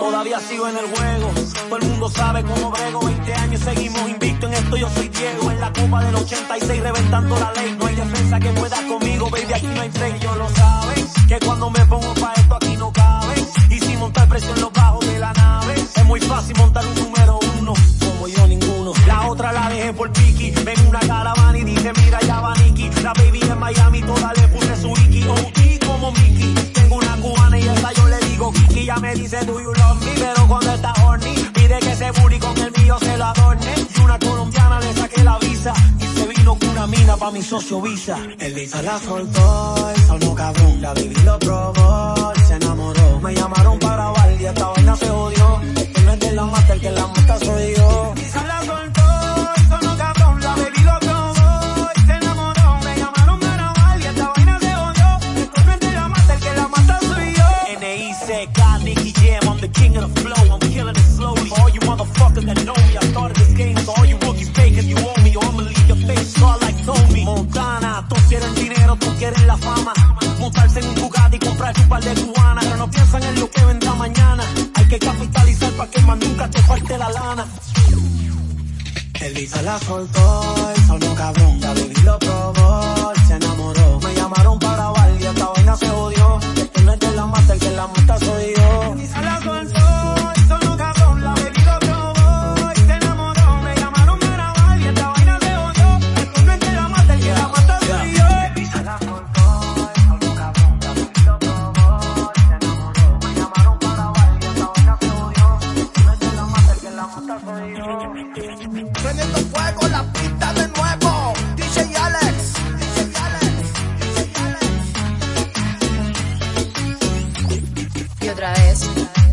Todavía sigo en el juego, todo el mundo sabe cómo brego. 20 años seguimos invicto en esto, yo soy Diego. En la copa del 86 reventando la ley. No hay defensa que pueda conmigo, baby, aquí no hay tren. Yo lo saben, que cuando me pongo pa' esto aquí no cabe. Y sin montar presión los bajos de la nave. Es muy fácil montar un número uno, como yo ninguno. La otra la dejé por Piki, ven una caravana y dije, mira, pa' mi socio Visa. El Visa la soltó, el sonó cabrón. La baby lo probó, se enamoró. Me llamaron para grabar y esta vaina se odió. Esto no es de la mata, el que la mata soy quieren la fama. Montarse en un Bugatti y comprar par de cubanas. Pero no piensan en lo que vendrá mañana. Hay que capitalizar para que más nunca te falte la lana. El Visa la soltó, el sonó cabrón. La baby lo probó, se enamoró. Me llamaron para grabar y esta vaina se odió. Esto no es de la mata, el que la mata soy yo. Otra.